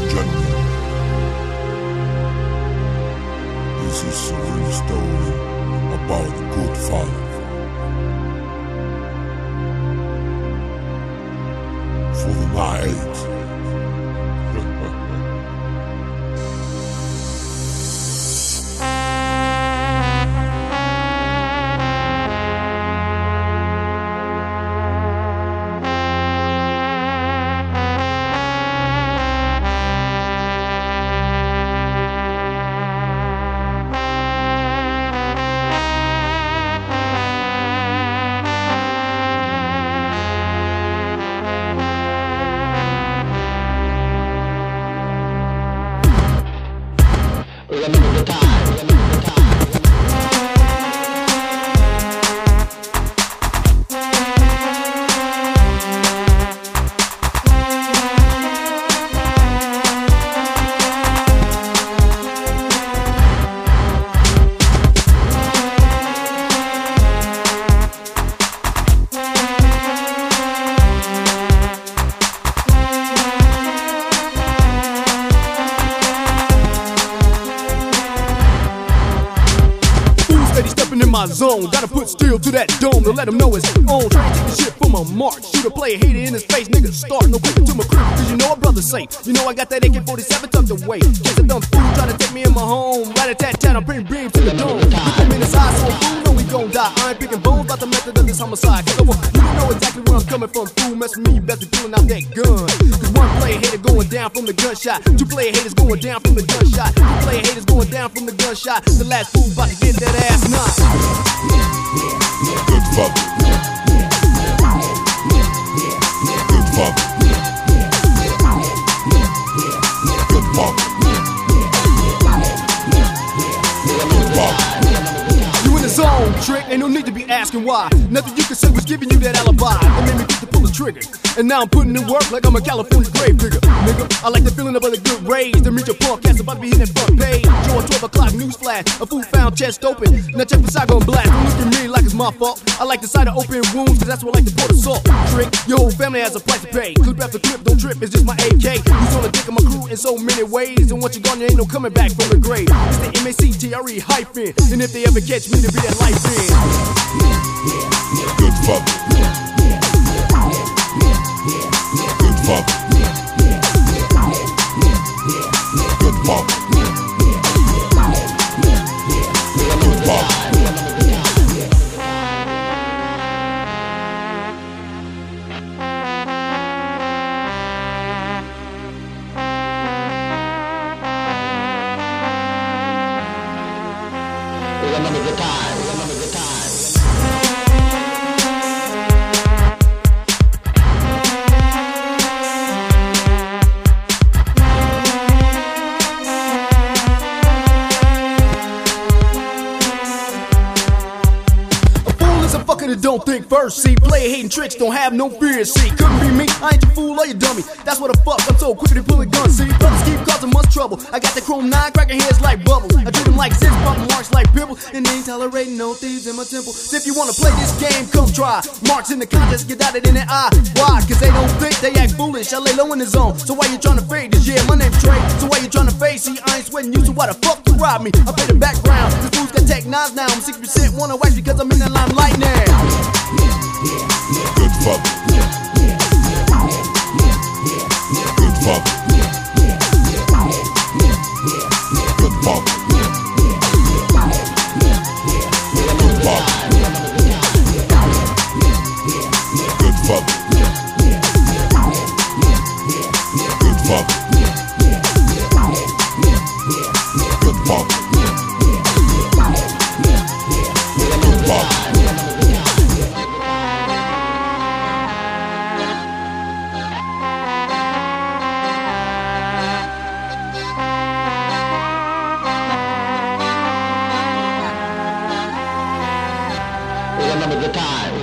And gentlemen, this is a real story about good father. For the night. Puta my zone. Gotta put steel to that dome to let him know it's on. Try to take the shit from a mark. Shoot a player, hater in his face. Nigga, start no quick to my crib. Cause you know a brother safe. You know I got that AK 47 tucked away. Just a dumb fool trying to take me in my home. Right a tat tat, I'm bringing to the dome. Look at me in his so a fool know we gon' die. I ain't picking bones about the method of this homicide. Cause I want you to know exactly where I'm coming from. Fool mess with me, you best be pulling out that gun. Cause one player hater going down from the gunshot. Two player haters going down from the gunshot. Three player haters going down from the gunshot. The last fool about to get that ass knocked. Asking why. Nothing you can say was giving you that alibi. That made me get the trigger. And now I'm putting in work like I'm a California grave digger. Nigga, I like the feeling of a good raise. To meet your punk ass about to be hitting that front page. Join 12 o'clock news flash. A fool found chest open. Now check the side gon' blast. Don't look at me like it's my fault. I like the sight of open wounds, cause that's what I like to pour the salt. Trick, your whole family has a price to pay. Clip after clip, don't trip, it's just my AK. Use on the dick of my crew in so many ways. And once you're gone, there ain't no coming back from the grave. It's the M-A-C-T-R-E E hyphen. And if they ever catch me, to be that life in. Good father. Remember the don't think first. See, player hating tricks don't have no fear. See, couldn't be me. I ain't your fool or your dummy. That's what the fuck. I'm so quick to pull a gun. See, brothers keep causing much trouble. I got the chrome nine cracking heads like bubbles. I treat them like six, bumping marks like pibble. And they ain't tolerating no thieves in my temple. So if you wanna play this game, come try. Marks in the contest, get out it in the eye. Why? Cause they don't think they act foolish. I lay low in the zone. So why you trying to fade this? Yeah, my name's Trey. So why you trying to face? See, I ain't sweating you. So why the fuck rob me. I'm in the background. The fools got tech nines now. I'm 6% wanna wax because I'm in the limelight now. Good fuck. Good fuck. Good fuck. Good fuck. Good fuck. Good fuck. of the time.